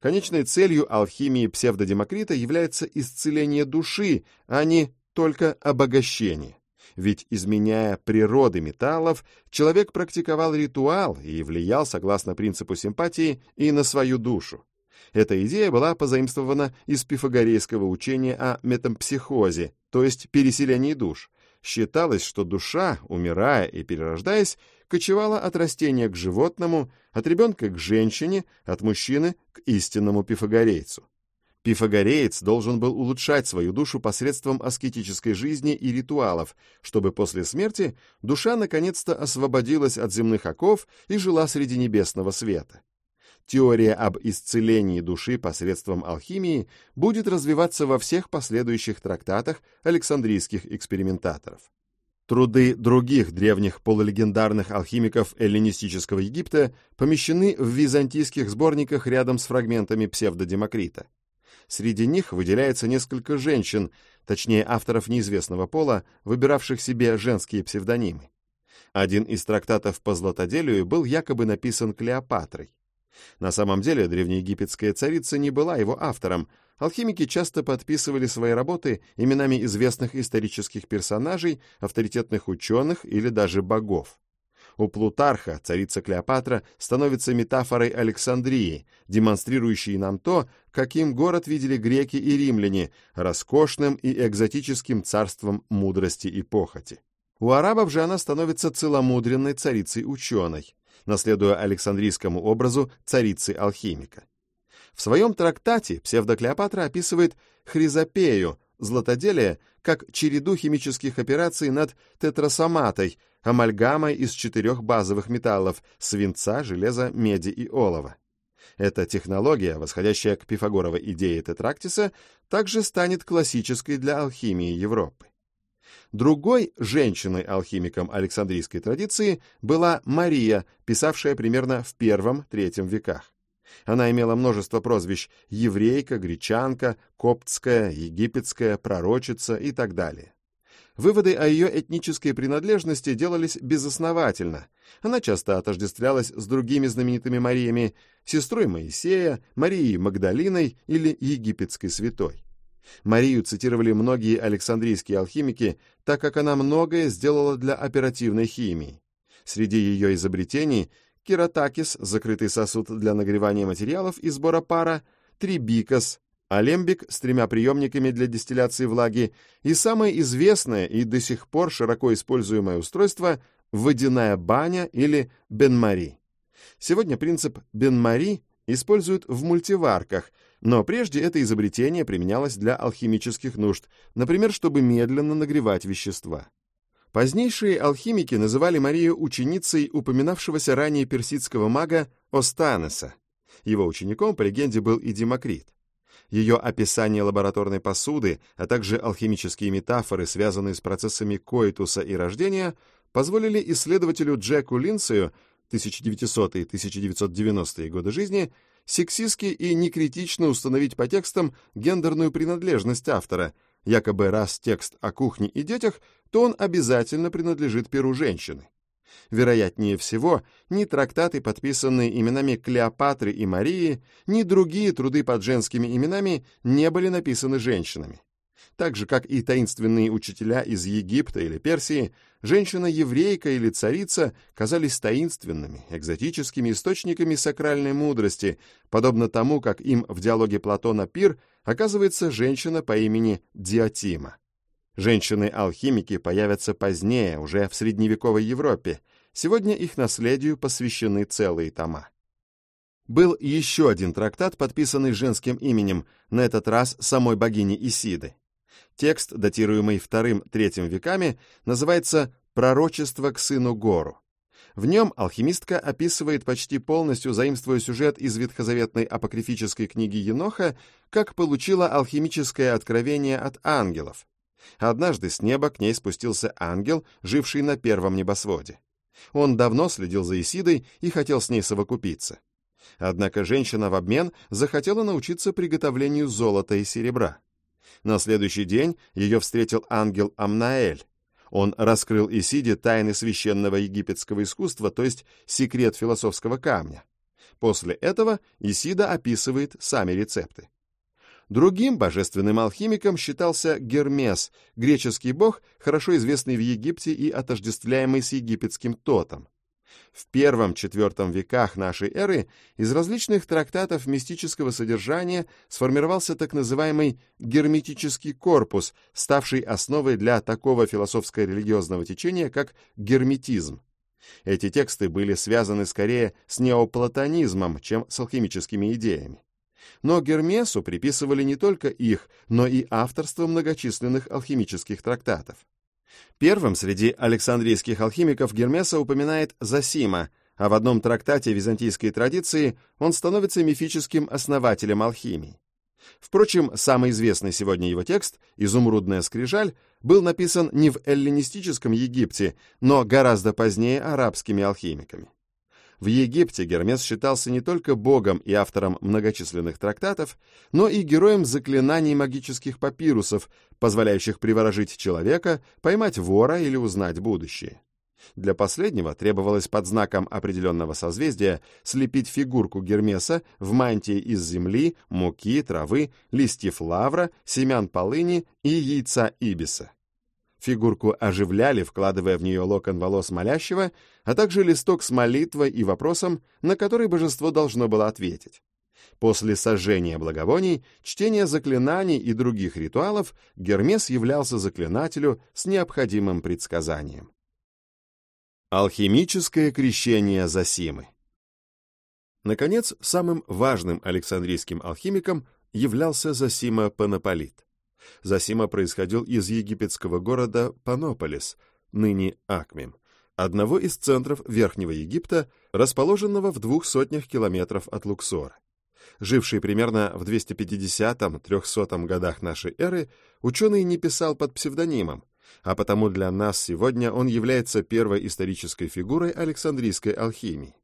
Конечной целью алхимии псевдодемокрита является исцеление души, а не только обогащение. Ведь, изменяя природы металлов, человек практиковал ритуал и влиял, согласно принципу симпатии, и на свою душу. Эта идея была позаимствована из пифагорейского учения о метампсихозе, то есть переселении душ, Считалось, что душа, умирая и перерождаясь, кочевала от растения к животному, от ребенка к женщине, от мужчины к истинному пифагорейцу. Пифагореец должен был улучшать свою душу посредством аскетической жизни и ритуалов, чтобы после смерти душа наконец-то освободилась от земных оков и жила среди небесного света теория об исцелении души посредством алхимии будет развиваться во всех последующих трактатах александрийских экспериментаторов. Труды других древних полулегендарных алхимиков эллинистического Египта помещены в византийских сборниках рядом с фрагментами псевдодемокрита. Среди них выделяется несколько женщин, точнее авторов неизвестного пола, выбиравших себе женские псевдонимы. Один из трактатов по златоделию был якобы написан Клеопатрой. На самом деле древнеегипетская царица не была его автором. Алхимики часто подписывали свои работы именами известных исторических персонажей, авторитетных ученых или даже богов. У Плутарха царица Клеопатра становится метафорой Александрии, демонстрирующей нам то, каким город видели греки и римляне, роскошным и экзотическим царством мудрости и похоти. У арабов же она становится целомудренной царицей-ученой наследуя Александрийскому образу царицы-алхимика. В своем трактате псевдоклеопатра описывает хризопею, златоделие, как череду химических операций над тетрасоматой, амальгамой из четырех базовых металлов – свинца, железа, меди и олова. Эта технология, восходящая к пифагоровой идее тетрактиса, также станет классической для алхимии Европы. Другой женщиной-алхимиком Александрийской традиции была Мария, писавшая примерно в первом-третьем веках. Она имела множество прозвищ – еврейка, гречанка, коптская, египетская, пророчица и так далее. Выводы о ее этнической принадлежности делались безосновательно. Она часто отождествлялась с другими знаменитыми Мариями, сестрой Моисея, Марией Магдалиной или египетской святой. Марию цитировали многие александрийские алхимики, так как она многое сделала для оперативной химии. Среди ее изобретений – кератакис, закрытый сосуд для нагревания материалов и сбора пара, трибикос, алембик с тремя приемниками для дистилляции влаги и самое известное и до сих пор широко используемое устройство – водяная баня или бенмари. Сегодня принцип бенмари используют в мультиварках, но прежде это изобретение применялось для алхимических нужд, например, чтобы медленно нагревать вещества. Позднейшие алхимики называли Марию ученицей упоминавшегося ранее персидского мага Останеса. Его учеником, по легенде, был и Демокрит. Ее описание лабораторной посуды, а также алхимические метафоры, связанные с процессами коитуса и рождения, позволили исследователю Джеку Линсею 1900-1990-е годы жизни сексистски и некритично установить по текстам гендерную принадлежность автора, якобы раз текст о кухне и детях, то он обязательно принадлежит перу женщины. Вероятнее всего, ни трактаты, подписанные именами Клеопатры и Марии, ни другие труды под женскими именами не были написаны женщинами. Так же, как и таинственные учителя из Египта или Персии, женщина-еврейка или царица казались таинственными, экзотическими источниками сакральной мудрости, подобно тому, как им в диалоге Платона Пир оказывается женщина по имени Диатима. Женщины-алхимики появятся позднее, уже в средневековой Европе. Сегодня их наследию посвящены целые тома. Был еще один трактат, подписанный женским именем, на этот раз самой богини Исиды. Текст, датируемый II-III веками, называется «Пророчество к сыну Гору». В нем алхимистка описывает почти полностью, заимствуя сюжет из ветхозаветной апокрифической книги Еноха, как получила алхимическое откровение от ангелов. Однажды с неба к ней спустился ангел, живший на первом небосводе. Он давно следил за Исидой и хотел с ней совокупиться. Однако женщина в обмен захотела научиться приготовлению золота и серебра. На следующий день ее встретил ангел Амнаэль. Он раскрыл Исиде тайны священного египетского искусства, то есть секрет философского камня. После этого Исида описывает сами рецепты. Другим божественным алхимиком считался Гермес, греческий бог, хорошо известный в Египте и отождествляемый с египетским Тотом. В первом-четвертом веках нашей эры из различных трактатов мистического содержания сформировался так называемый герметический корпус, ставший основой для такого философско-религиозного течения, как герметизм. Эти тексты были связаны скорее с неоплатонизмом, чем с алхимическими идеями. Но Гермесу приписывали не только их, но и авторство многочисленных алхимических трактатов. Первым среди александрийских алхимиков Гермеса упоминает Зосима, а в одном трактате византийской традиции он становится мифическим основателем алхимии. Впрочем, самый известный сегодня его текст, «Изумрудная скрижаль», был написан не в эллинистическом Египте, но гораздо позднее арабскими алхимиками. В Египте Гермес считался не только богом и автором многочисленных трактатов, но и героем заклинаний магических папирусов, позволяющих приворожить человека, поймать вора или узнать будущее. Для последнего требовалось под знаком определенного созвездия слепить фигурку Гермеса в мантии из земли, муки, травы, листьев лавра, семян полыни и яйца ибиса. Фигурку оживляли, вкладывая в нее локон волос молящего, а также листок с молитвой и вопросом, на который божество должно было ответить. После сожжения благовоний, чтения заклинаний и других ритуалов Гермес являлся заклинателю с необходимым предсказанием. Алхимическое крещение Зосимы Наконец, самым важным александрийским алхимиком являлся Зосима Панополит. Зосима происходил из египетского города Панополис, ныне Акмим, одного из центров Верхнего Египта, расположенного в двух сотнях километров от Луксора. Живший примерно в 250-300 годах нашей эры, ученый не писал под псевдонимом, а потому для нас сегодня он является первой исторической фигурой Александрийской алхимии.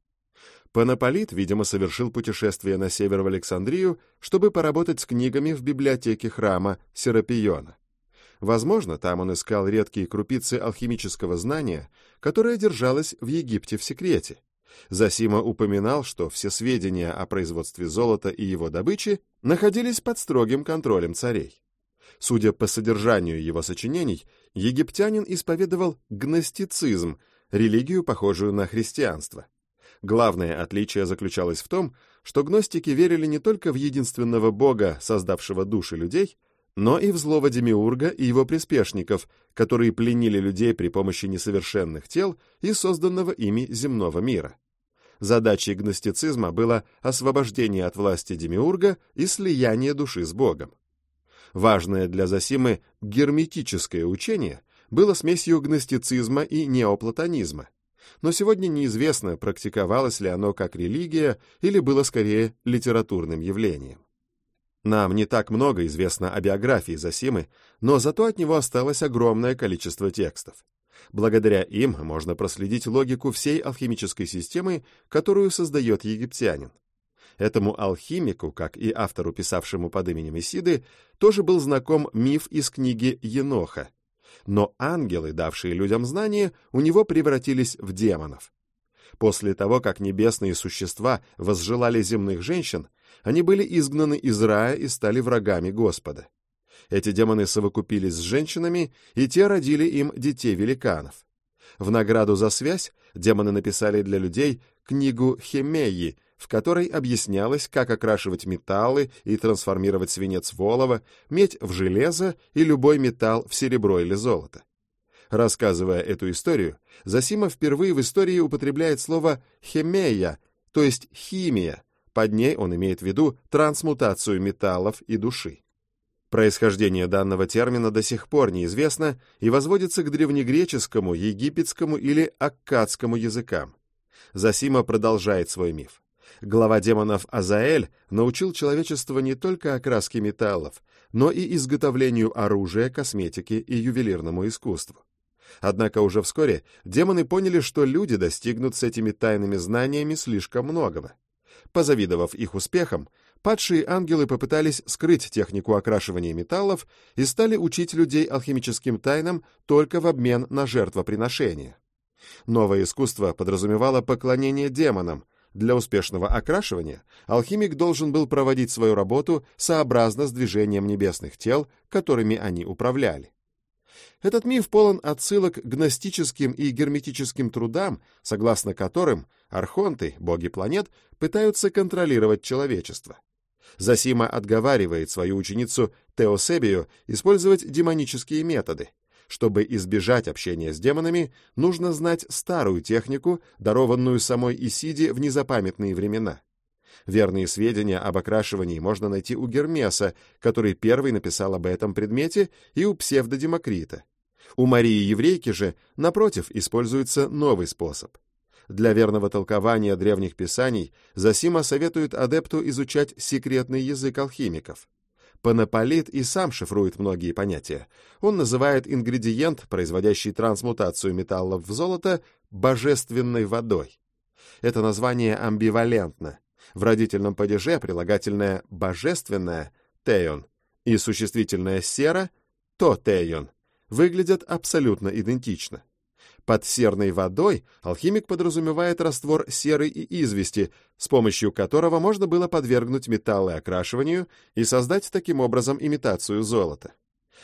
Панополит, видимо, совершил путешествие на север в Александрию, чтобы поработать с книгами в библиотеке храма Серапиона. Возможно, там он искал редкие крупицы алхимического знания, которое держалось в Египте в секрете. Засима упоминал, что все сведения о производстве золота и его добыче находились под строгим контролем царей. Судя по содержанию его сочинений, египтянин исповедовал гностицизм, религию, похожую на христианство. Главное отличие заключалось в том, что гностики верили не только в единственного бога, создавшего души людей, но и в злого демиурга и его приспешников, которые пленили людей при помощи несовершенных тел и созданного ими земного мира. Задачей гностицизма было освобождение от власти демиурга и слияние души с Богом. Важное для Зосимы герметическое учение было смесью гностицизма и неоплатонизма, но сегодня неизвестно, практиковалось ли оно как религия или было скорее литературным явлением. Нам не так много известно о биографии Зосимы, но зато от него осталось огромное количество текстов. Благодаря им можно проследить логику всей алхимической системы, которую создает египтянин. Этому алхимику, как и автору, писавшему под именем Исиды, тоже был знаком миф из книги Еноха. Но ангелы, давшие людям знания, у него превратились в демонов. После того, как небесные существа возжелали земных женщин, они были изгнаны из рая и стали врагами Господа. Эти демоны совокупились с женщинами, и те родили им детей-великанов. В награду за связь демоны написали для людей книгу Хемеи, в которой объяснялось, как окрашивать металлы и трансформировать свинец в олово, медь в железо и любой металл в серебро или золото. Рассказывая эту историю, Засима впервые в истории употребляет слово «хемея», то есть «химия». Под ней он имеет в виду трансмутацию металлов и души. Происхождение данного термина до сих пор неизвестно и возводится к древнегреческому, египетскому или аккадскому языкам. Засима продолжает свой миф. Глава демонов Азаэль научил человечество не только окраске металлов, но и изготовлению оружия, косметики и ювелирному искусству. Однако уже вскоре демоны поняли, что люди достигнут с этими тайными знаниями слишком многого. Позавидовав их успехам, падшие ангелы попытались скрыть технику окрашивания металлов и стали учить людей алхимическим тайнам только в обмен на жертвоприношение. Новое искусство подразумевало поклонение демонам. Для успешного окрашивания алхимик должен был проводить свою работу сообразно с движением небесных тел, которыми они управляли. Этот миф полон отсылок к гностическим и герметическим трудам, согласно которым архонты, боги планет, пытаются контролировать человечество. Засима отговаривает свою ученицу Теосебию использовать демонические методы. Чтобы избежать общения с демонами, нужно знать старую технику, дарованную самой Исиде в незапамятные времена. Верные сведения об окрашивании можно найти у Гермеса, который первый написал об этом предмете, и у псевдодемокрита. У Марии Еврейки же, напротив, используется новый способ. Для верного толкования древних писаний Засима советует адепту изучать секретный язык алхимиков. Панаполит и сам шифрует многие понятия. Он называет ингредиент, производящий трансмутацию металлов в золото, божественной водой. Это название амбивалентно. В родительном падеже прилагательное «божественное» — «теон» и существительное «сера» — «то теон» выглядят абсолютно идентично. Под серной водой алхимик подразумевает раствор серы и извести, с помощью которого можно было подвергнуть металлы окрашиванию и создать таким образом имитацию золота.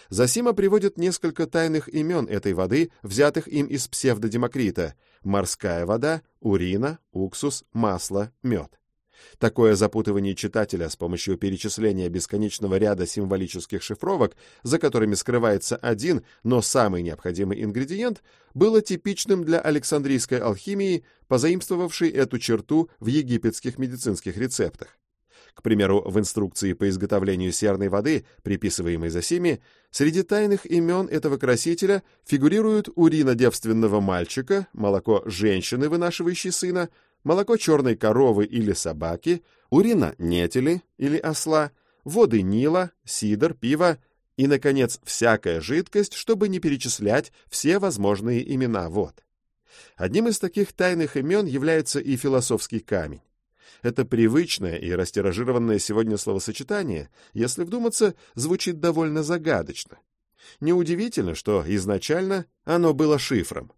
Засима приводит несколько тайных имен этой воды, взятых им из псевдодемокрита – морская вода, урина, уксус, масло, мед. Такое запутывание читателя с помощью перечисления бесконечного ряда символических шифровок, за которыми скрывается один, но самый необходимый ингредиент, было типичным для Александрийской алхимии, позаимствовавшей эту черту в египетских медицинских рецептах. К примеру, в инструкции по изготовлению серной воды, приписываемой Зосиме, среди тайных имен этого красителя фигурируют урина девственного мальчика, молоко женщины, вынашивающей сына, молоко черной коровы или собаки, урина нетели или осла, воды Нила, сидр, пиво и, наконец, всякая жидкость, чтобы не перечислять все возможные имена вод. Одним из таких тайных имен является и философский камень. Это привычное и растиражированное сегодня словосочетание, если вдуматься, звучит довольно загадочно. Неудивительно, что изначально оно было шифром.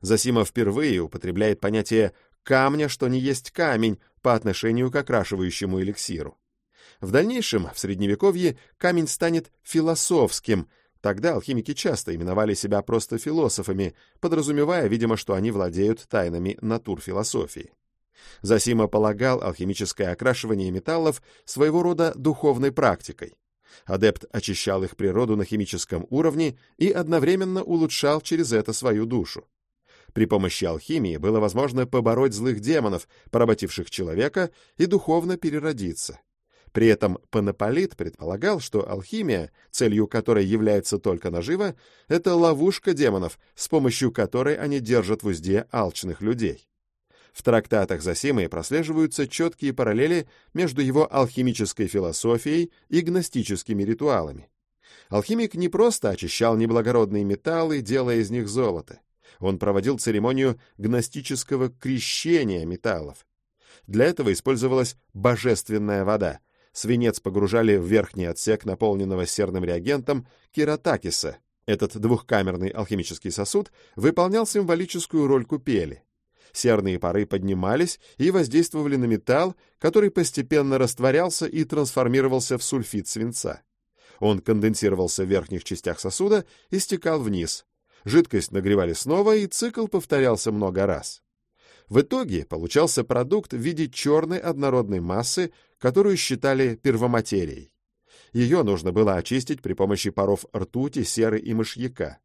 Засима впервые употребляет понятие «камня, что не есть камень» по отношению к окрашивающему эликсиру. В дальнейшем, в Средневековье, камень станет философским. Тогда алхимики часто именовали себя просто философами, подразумевая, видимо, что они владеют тайнами натурфилософии. Засима полагал алхимическое окрашивание металлов своего рода духовной практикой. Адепт очищал их природу на химическом уровне и одновременно улучшал через это свою душу. При помощи алхимии было возможно побороть злых демонов, поработивших человека, и духовно переродиться. При этом Панаполит предполагал, что алхимия, целью которой является только нажива, это ловушка демонов, с помощью которой они держат в узде алчных людей. В трактатах Зосимы прослеживаются четкие параллели между его алхимической философией и гностическими ритуалами. Алхимик не просто очищал неблагородные металлы, делая из них золото. Он проводил церемонию гностического крещения металлов. Для этого использовалась божественная вода, свинец погружали в верхний отсек наполненного серным реагентом кератакиса. Этот двухкамерный алхимический сосуд выполнял символическую роль купели. Серные пары поднимались и воздействовали на металл, который постепенно растворялся и трансформировался в сульфид свинца. Он конденсировался в верхних частях сосуда и стекал вниз. Жидкость нагревали снова, и цикл повторялся много раз. В итоге получался продукт в виде черной однородной массы, которую считали первоматерией. Ее нужно было очистить при помощи паров ртути, серы и мышьяка.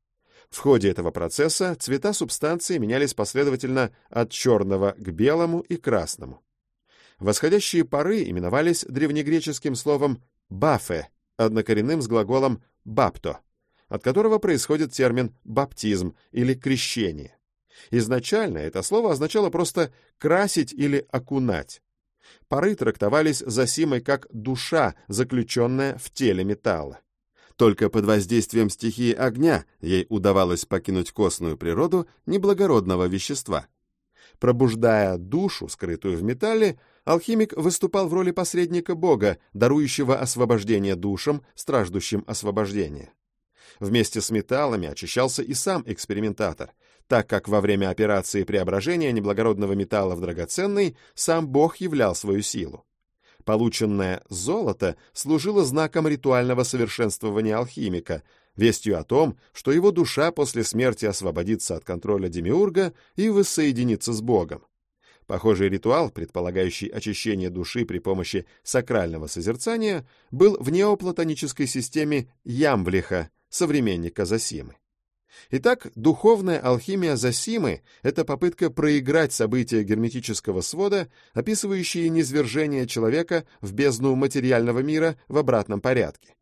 В ходе этого процесса цвета субстанции менялись последовательно от черного к белому и красному. Восходящие пары именовались древнегреческим словом «бафе», однокоренным с глаголом «бапто», от которого происходит термин «баптизм» или «крещение». Изначально это слово означало просто «красить» или «окунать». Пары трактовались Зосимой как душа, заключенная в теле металла. Только под воздействием стихии огня ей удавалось покинуть костную природу неблагородного вещества. Пробуждая душу, скрытую в металле, алхимик выступал в роли посредника Бога, дарующего освобождение душам, страждущим освобождения. Вместе с металлами очищался и сам экспериментатор, так как во время операции преображения неблагородного металла в драгоценный сам Бог являл свою силу. Полученное золото служило знаком ритуального совершенствования алхимика, вестью о том, что его душа после смерти освободится от контроля демиурга и воссоединится с Богом. Похожий ритуал, предполагающий очищение души при помощи сакрального созерцания, был в неоплатонической системе Ямблиха, современника Зосимы. Итак, духовная алхимия Зосимы — это попытка проиграть события герметического свода, описывающие низвержение человека в бездну материального мира в обратном порядке.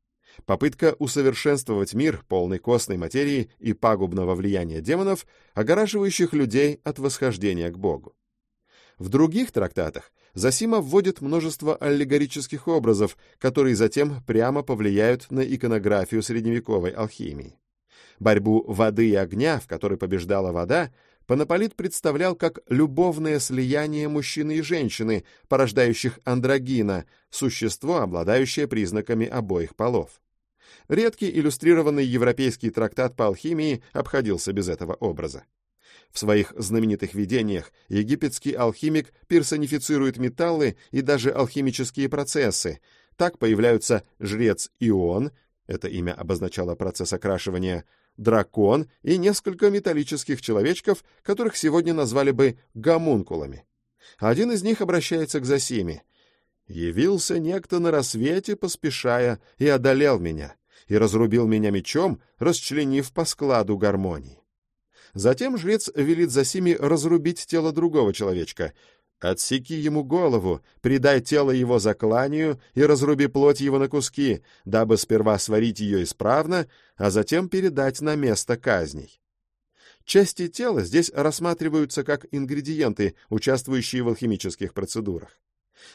Попытка усовершенствовать мир, полный костной материи и пагубного влияния демонов, огораживающих людей от восхождения к Богу. В других трактатах Зосима вводит множество аллегорических образов, которые затем прямо повлияют на иконографию средневековой алхимии. Борьбу воды и огня, в которой побеждала вода, Панаполит представлял как любовное слияние мужчины и женщины, порождающих андрогина, существо, обладающее признаками обоих полов. Редкий иллюстрированный европейский трактат по алхимии обходился без этого образа. В своих знаменитых видениях египетский алхимик персонифицирует металлы и даже алхимические процессы. Так появляются жрец Ион, это имя обозначало процесс окрашивания, дракон и несколько металлических человечков, которых сегодня назвали бы гомункулами. Один из них обращается к Зосиме. «Явился некто на рассвете, поспешая, и одолел меня, и разрубил меня мечом, расчленив по складу гармонии». Затем жрец велит Зосиме разрубить тело другого человечка, Отсеки ему голову, придай тело его закланию и разруби плоть его на куски, дабы сперва сварить ее исправно, а затем передать на место казней. Части тела здесь рассматриваются как ингредиенты, участвующие в алхимических процедурах.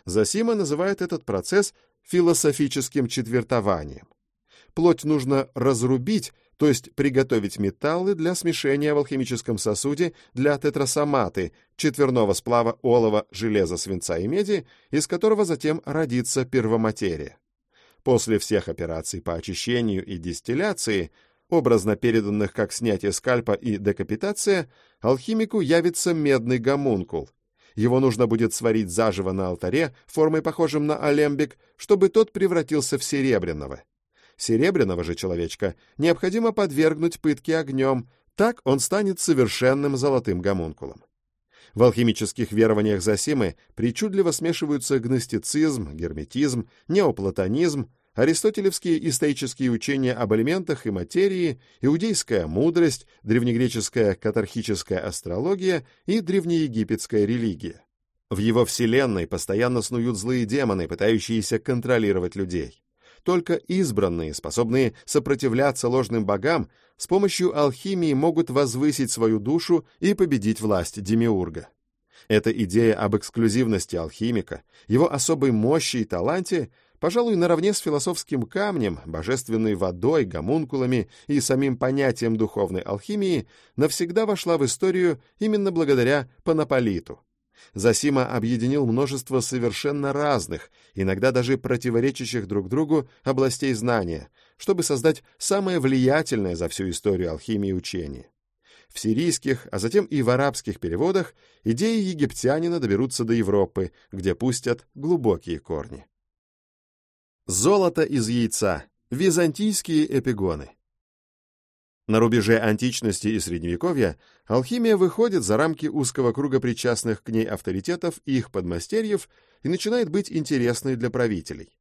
Засима называет этот процесс философическим четвертованием. Плоть нужно разрубить, то есть приготовить металлы для смешения в алхимическом сосуде для тетрасоматы, четверного сплава олова, железа, свинца и меди, из которого затем родится первоматерия. После всех операций по очищению и дистилляции образно переданных как снятие скальпа и декапитация, алхимику явится медный гомункул. Его нужно будет сварить заживо на алтаре, формой похожим на алембик, чтобы тот превратился в серебряного. Серебряного же человечка необходимо подвергнуть пытке огнем, так он станет совершенным золотым гомункулом. В алхимических верованиях Зосимы причудливо смешиваются гностицизм, герметизм, неоплатонизм, аристотелевские исторические учения об элементах и материи, иудейская мудрость, древнегреческая катархическая астрология и древнеегипетская религия. В его вселенной постоянно снуют злые демоны, пытающиеся контролировать людей. Только избранные, способные сопротивляться ложным богам, с помощью алхимии могут возвысить свою душу и победить власть демиурга. Эта идея об эксклюзивности алхимика, его особой мощи и таланте, пожалуй, наравне с философским камнем, божественной водой, гомункулами и самим понятием духовной алхимии, навсегда вошла в историю именно благодаря Панаполиту. Засима объединил множество совершенно разных, иногда даже противоречащих друг другу областей знания, чтобы создать самое влиятельное за всю историю алхимии учение. В сирийских, а затем и в арабских переводах идеи египтянина доберутся до Европы, где пустят глубокие корни. Золото из яйца. Византийские эпигоны. На рубеже античности и средневековья алхимия выходит за рамки узкого круга причастных к ней авторитетов и их подмастерьев и начинает быть интересной для правителей.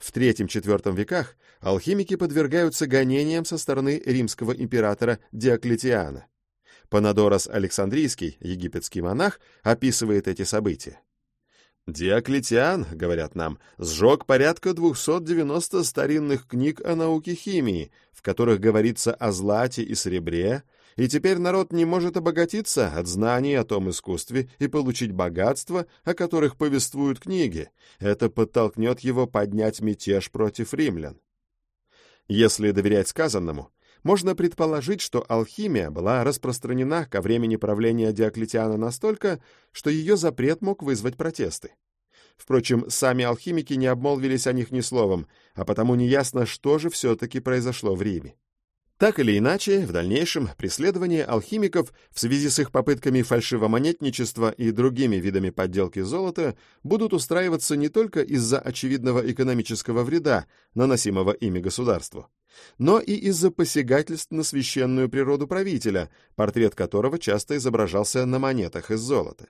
В III-IV веках алхимики подвергаются гонениям со стороны римского императора Диоклетиана. Панадорос Александрийский, египетский монах, описывает эти события. Диоклетиан, говорят нам, сжег порядка 290 старинных книг о науке химии, в которых говорится о злате и серебре, и теперь народ не может обогатиться от знаний о том искусстве и получить богатство, о которых повествуют книги. Это подтолкнет его поднять мятеж против римлян. Если доверять сказанному, можно предположить, что алхимия была распространена ко времени правления Диоклетиана настолько, что ее запрет мог вызвать протесты. Впрочем, сами алхимики не обмолвились о них ни словом, а потому неясно, что же все-таки произошло в Риме. Так или иначе, в дальнейшем преследования алхимиков в связи с их попытками фальшивомонетничества и другими видами подделки золота будут устраиваться не только из-за очевидного экономического вреда, наносимого ими государству, но и из-за посягательств на священную природу правителя, портрет которого часто изображался на монетах из золота.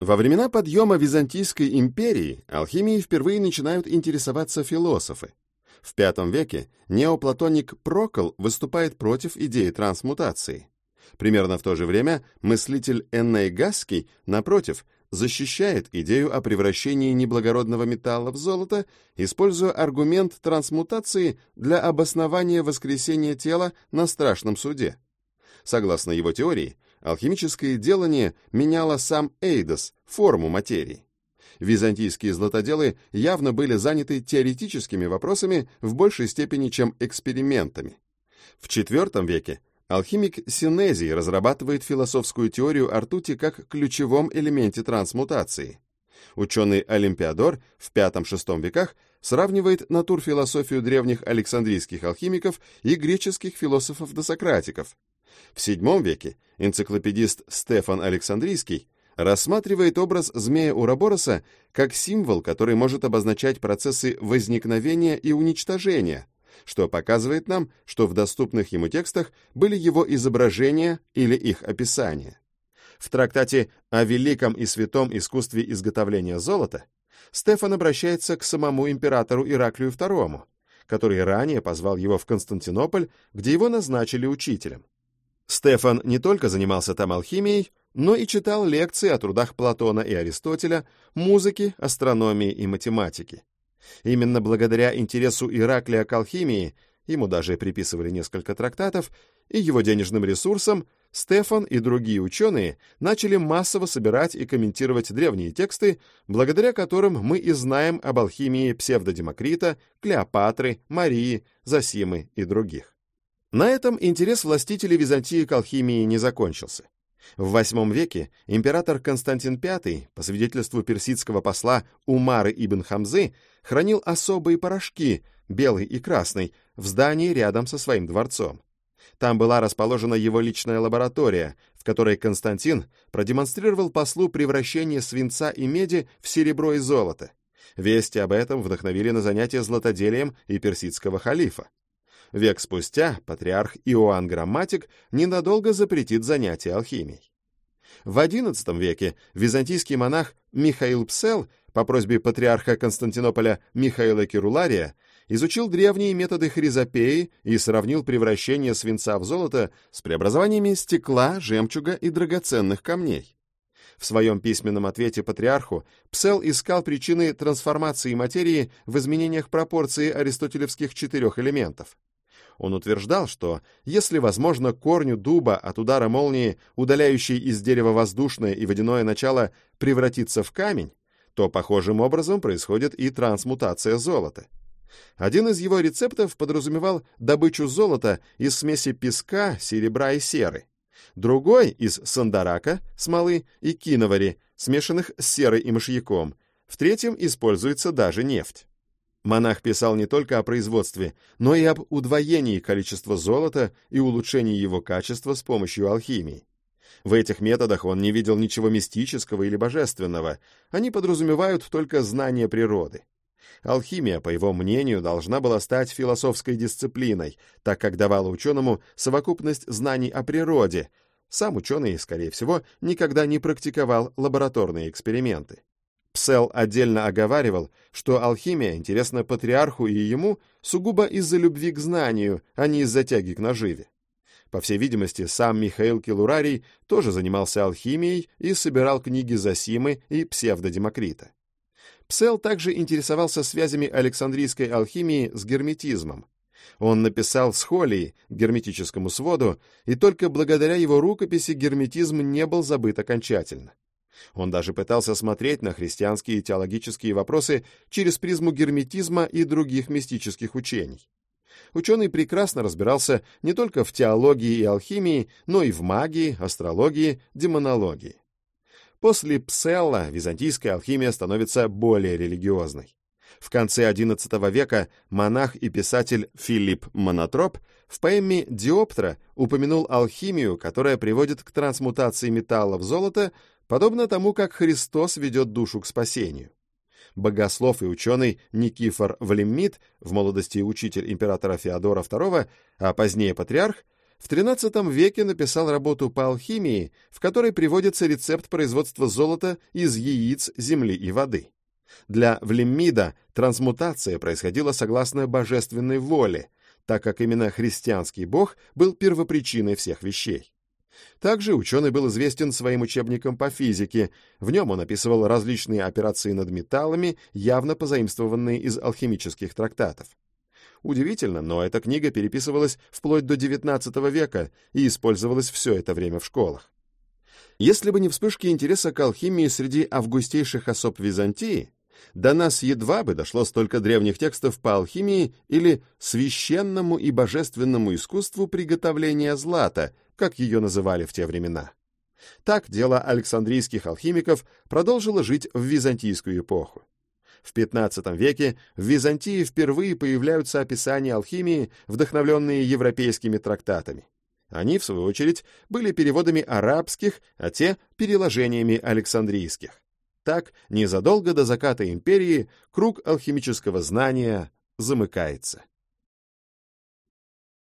Во времена подъема Византийской империи алхимией впервые начинают интересоваться философы. В V веке неоплатоник Прокол выступает против идеи трансмутации. Примерно в то же время мыслитель Энней Гасский, напротив, защищает идею о превращении неблагородного металла в золото, используя аргумент трансмутации для обоснования воскресения тела на страшном суде. Согласно его теории, алхимическое делание меняло сам Эйдос, форму материи. Византийские златоделы явно были заняты теоретическими вопросами в большей степени, чем экспериментами. В IV веке Алхимик Синезий разрабатывает философскую теорию о ртути как ключевом элементе трансмутации. Ученый Олимпиадор в V-VI веках сравнивает натурфилософию древних александрийских алхимиков и греческих философов-досократиков. В VII веке энциклопедист Стефан Александрийский рассматривает образ змея Урабороса как символ, который может обозначать процессы возникновения и уничтожения, что показывает нам, что в доступных ему текстах были его изображения или их описания. В трактате о великом и святом искусстве изготовления золота Стефан обращается к самому императору Ираклию II, который ранее позвал его в Константинополь, где его назначили учителем. Стефан не только занимался там алхимией, но и читал лекции о трудах Платона и Аристотеля, музыке, астрономии и математике. Именно благодаря интересу Ираклия к алхимии, ему даже приписывали несколько трактатов, и его денежным ресурсам, Стефан и другие ученые начали массово собирать и комментировать древние тексты, благодаря которым мы и знаем об алхимии псевдодемокрита, Клеопатры, Марии, Зосимы и других. На этом интерес властителей Византии к алхимии не закончился. В VIII веке император Константин V, по свидетельству персидского посла Умары ибн Хамзы, хранил особые порошки, белый и красный, в здании рядом со своим дворцом. Там была расположена его личная лаборатория, в которой Константин продемонстрировал послу превращение свинца и меди в серебро и золото. Вести об этом вдохновили на занятия златоделием и персидского халифа. Век спустя патриарх Иоанн Грамматик ненадолго запретит занятия алхимией. В XI веке византийский монах Михаил Псел по просьбе патриарха Константинополя Михаила Кирулария изучил древние методы хризопеи и сравнил превращение свинца в золото с преобразованиями стекла, жемчуга и драгоценных камней. В своем письменном ответе патриарху Псел искал причины трансформации материи в изменениях пропорции аристотелевских четырех элементов. Он утверждал, что если возможно корню дуба от удара молнии, удаляющей из дерева воздушное и водяное начало, превратиться в камень, то похожим образом происходит и трансмутация золота. Один из его рецептов подразумевал добычу золота из смеси песка, серебра и серы. Другой — из сандарака, смолы и киновари, смешанных с серой и мышьяком. В третьем используется даже нефть. Монах писал не только о производстве, но и об удвоении количества золота и улучшении его качества с помощью алхимии. В этих методах он не видел ничего мистического или божественного, они подразумевают только знание природы. Алхимия, по его мнению, должна была стать философской дисциплиной, так как давала ученому совокупность знаний о природе. Сам ученый, скорее всего, никогда не практиковал лабораторные эксперименты. Псел отдельно оговаривал, что алхимия интересна патриарху и ему сугубо из-за любви к знанию, а не из-за тяги к наживе. По всей видимости, сам Михаил Килурарий тоже занимался алхимией и собирал книги Зосимы и псевдодемокрита. Псел также интересовался связями Александрийской алхимии с герметизмом. Он написал схолии, герметическому своду, и только благодаря его рукописи герметизм не был забыт окончательно. Он даже пытался смотреть на христианские теологические вопросы через призму герметизма и других мистических учений. Ученый прекрасно разбирался не только в теологии и алхимии, но и в магии, астрологии, демонологии. После Пселла византийская алхимия становится более религиозной. В конце XI века монах и писатель Филипп Монотроп в поэме «Диоптра» упомянул алхимию, которая приводит к трансмутации металла в золото, подобно тому, как Христос ведет душу к спасению. Богослов и ученый Никифор Влеммит, в молодости учитель императора Феодора II, а позднее патриарх, в XIII веке написал работу по алхимии, в которой приводится рецепт производства золота из яиц, земли и воды. Для Влеммида трансмутация происходила согласно божественной воле, так как именно христианский бог был первопричиной всех вещей. Также ученый был известен своим учебником по физике. В нем он описывал различные операции над металлами, явно позаимствованные из алхимических трактатов. Удивительно, но эта книга переписывалась вплоть до XIX века и использовалась все это время в школах. Если бы не вспышки интереса к алхимии среди августейших особ Византии, до нас едва бы дошло столько древних текстов по алхимии или священному и божественному искусству приготовления злата, как ее называли в те времена. Так дело Александрийских алхимиков продолжило жить в византийскую эпоху. В XV веке в Византии впервые появляются описания алхимии, вдохновленные европейскими трактатами. Они, в свою очередь, были переводами арабских, а те — переложениями александрийских. Так, незадолго до заката империи круг алхимического знания замыкается.